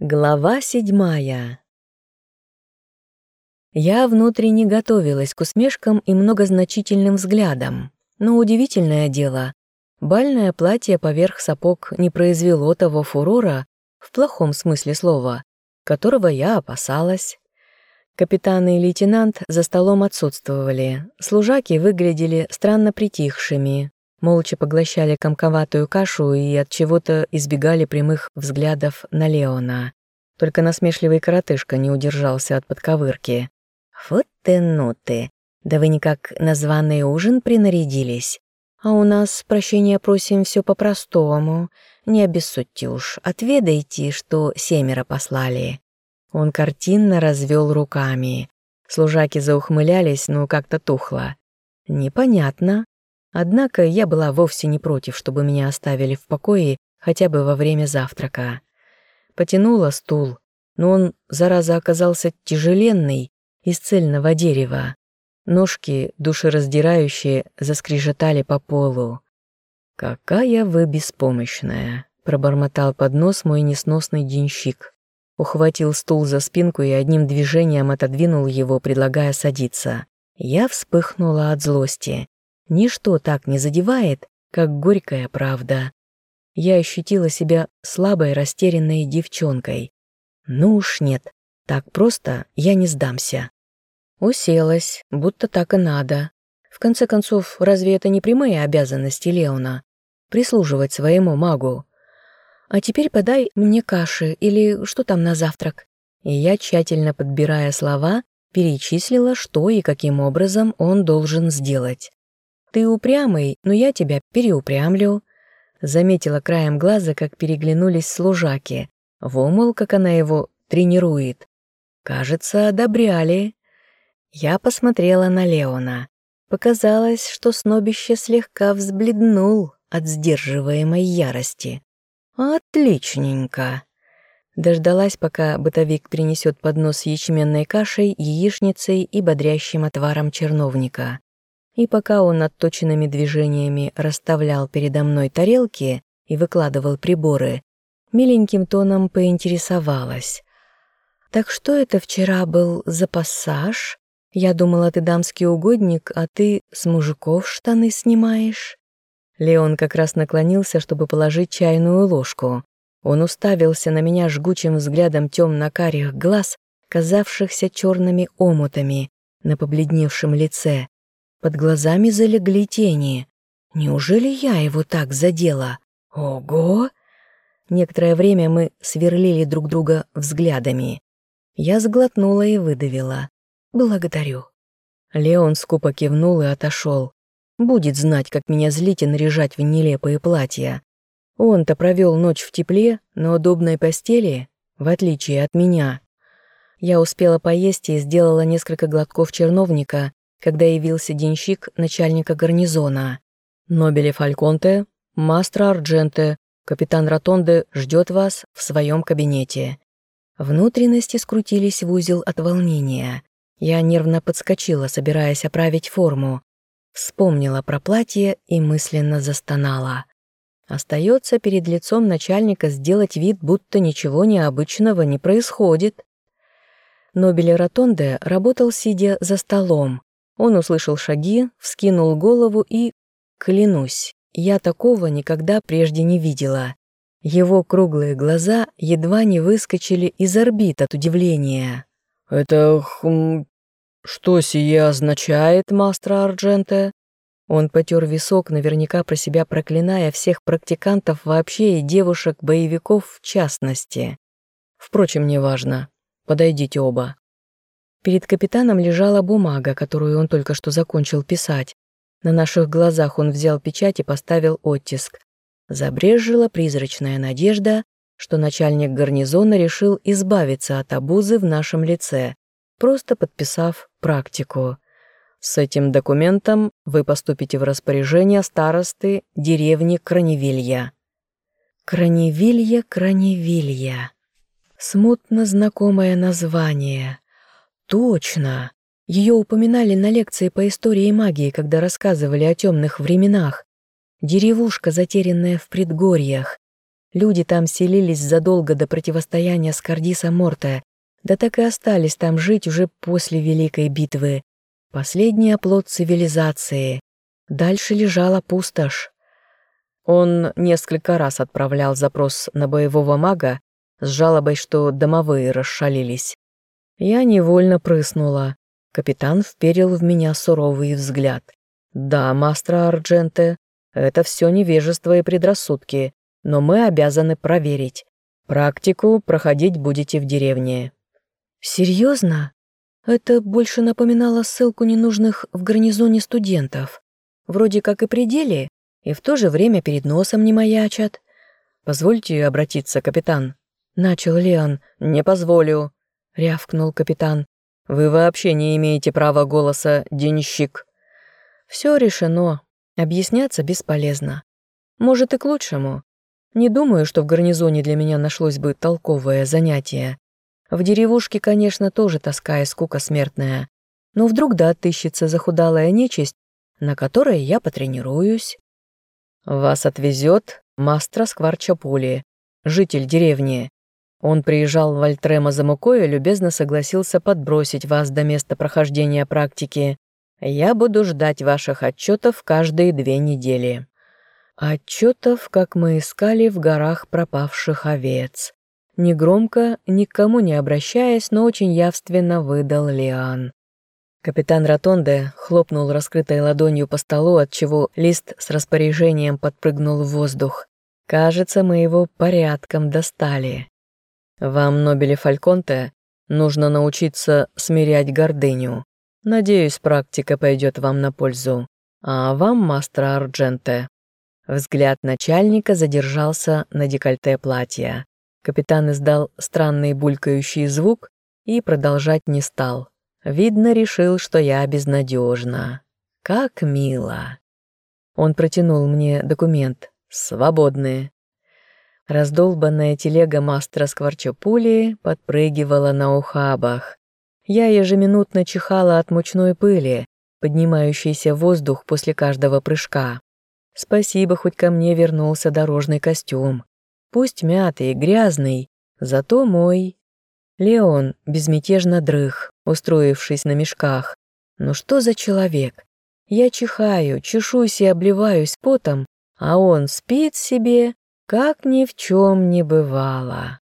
Глава седьмая. Я внутренне готовилась к усмешкам и многозначительным взглядам. Но удивительное дело, бальное платье поверх сапог не произвело того фурора, в плохом смысле слова, которого я опасалась. Капитан и лейтенант за столом отсутствовали, служаки выглядели странно притихшими, молча поглощали комковатую кашу и от чего-то избегали прямых взглядов на Леона. Только насмешливый коротышка не удержался от подковырки. «Вот ты ну ты! Да вы никак на званый ужин принарядились. А у нас, прощения просим, все по-простому. Не обессудьте уж, отведайте, что семеро послали». Он картинно развел руками. Служаки заухмылялись, но как-то тухло. Непонятно, Однако я была вовсе не против, чтобы меня оставили в покое хотя бы во время завтрака. Потянула стул, но он, зараза, оказался тяжеленный, из цельного дерева. Ножки, душераздирающие, заскрежетали по полу. «Какая вы беспомощная!» — пробормотал под нос мой несносный денщик. Ухватил стул за спинку и одним движением отодвинул его, предлагая садиться. Я вспыхнула от злости. Ничто так не задевает, как горькая правда. Я ощутила себя слабой, растерянной девчонкой. Ну уж нет, так просто я не сдамся. Уселась, будто так и надо. В конце концов, разве это не прямые обязанности Леона? Прислуживать своему магу. А теперь подай мне каши или что там на завтрак. И я, тщательно подбирая слова, перечислила, что и каким образом он должен сделать. «Ты упрямый, но я тебя переупрямлю», заметила краем глаза, как переглянулись служаки. Вомыл, как она его тренирует. Кажется, одобряли. Я посмотрела на Леона. Показалось, что снобище слегка взбледнул от сдерживаемой ярости. «Отличненько!» Дождалась, пока бытовик принесет поднос с ячменной кашей, яичницей и бодрящим отваром черновника и пока он отточенными движениями расставлял передо мной тарелки и выкладывал приборы, миленьким тоном поинтересовалась. «Так что это вчера был за пассаж? Я думала, ты дамский угодник, а ты с мужиков штаны снимаешь?» Леон как раз наклонился, чтобы положить чайную ложку. Он уставился на меня жгучим взглядом темно-карих глаз, казавшихся черными омутами на побледневшем лице. Под глазами залегли тени. Неужели я его так задела? Ого! Некоторое время мы сверлили друг друга взглядами. Я сглотнула и выдавила. «Благодарю». Леон скупо кивнул и отошел. Будет знать, как меня злить и наряжать в нелепые платья. Он-то провел ночь в тепле, на удобной постели, в отличие от меня. Я успела поесть и сделала несколько глотков черновника, когда явился денщик начальника гарнизона. «Нобеле Фальконте, Мастро Ардженте, капитан Ротонде ждет вас в своем кабинете». Внутренности скрутились в узел от волнения. Я нервно подскочила, собираясь оправить форму. Вспомнила про платье и мысленно застонала. Остается перед лицом начальника сделать вид, будто ничего необычного не происходит. Нобеле Ротонде работал, сидя за столом. Он услышал шаги, вскинул голову и... Клянусь, я такого никогда прежде не видела. Его круглые глаза едва не выскочили из орбит от удивления. «Это... хм... что сие означает, мастер Ардженте?» Он потер висок, наверняка про себя проклиная всех практикантов вообще и девушек-боевиков в частности. Впрочем, неважно. Подойдите оба. Перед капитаном лежала бумага, которую он только что закончил писать. На наших глазах он взял печать и поставил оттиск. Забрежила призрачная надежда, что начальник гарнизона решил избавиться от обузы в нашем лице, просто подписав практику. С этим документом вы поступите в распоряжение старосты деревни Краневилья. Краневилья, Краневилья. Смутно знакомое название. Точно! Ее упоминали на лекции по истории магии, когда рассказывали о темных временах. Деревушка, затерянная в предгорьях. Люди там селились задолго до противостояния с Кардиса Морте, да так и остались там жить уже после Великой битвы. Последний оплот цивилизации. Дальше лежала пустошь. Он несколько раз отправлял запрос на боевого мага с жалобой, что домовые расшалились. Я невольно прыснула. Капитан вперил в меня суровый взгляд. «Да, мастер Ардженте, это все невежество и предрассудки, но мы обязаны проверить. Практику проходить будете в деревне». «Серьезно?» Это больше напоминало ссылку ненужных в гарнизоне студентов. Вроде как и пределе, и в то же время перед носом не маячат. «Позвольте обратиться, капитан», — начал Леон. «Не позволю», — рявкнул капитан. «Вы вообще не имеете права голоса, денщик». «Все решено. Объясняться бесполезно. Может, и к лучшему. Не думаю, что в гарнизоне для меня нашлось бы толковое занятие. В деревушке, конечно, тоже тоска и скука смертная. Но вдруг да отыщется захудалая нечисть, на которой я потренируюсь. Вас отвезет мастер Скварчапули, житель деревни. Он приезжал в Альтрема за мукой и любезно согласился подбросить вас до места прохождения практики. Я буду ждать ваших отчетов каждые две недели. Отчетов, как мы искали в горах пропавших овец. Негромко, никому не обращаясь, но очень явственно выдал Лиан. Капитан Ротонде хлопнул раскрытой ладонью по столу, отчего лист с распоряжением подпрыгнул в воздух. Кажется, мы его порядком достали. Вам, Нобели Фальконте, нужно научиться смирять гордыню. Надеюсь, практика пойдет вам на пользу. А вам, мастер Ардженте. Взгляд начальника задержался на декольте платья. Капитан издал странный булькающий звук и продолжать не стал. Видно, решил, что я безнадежна. Как мило. Он протянул мне документ. Свободные. Раздолбанная телега мастера Скворчопули подпрыгивала на ухабах. Я ежеминутно чихала от мучной пыли, поднимающейся в воздух после каждого прыжка. Спасибо, хоть ко мне вернулся дорожный костюм. Пусть мятый грязный, зато мой. Леон безмятежно дрых, устроившись на мешках. Ну что за человек? Я чихаю, чешусь и обливаюсь потом, а он спит себе, как ни в чем не бывало.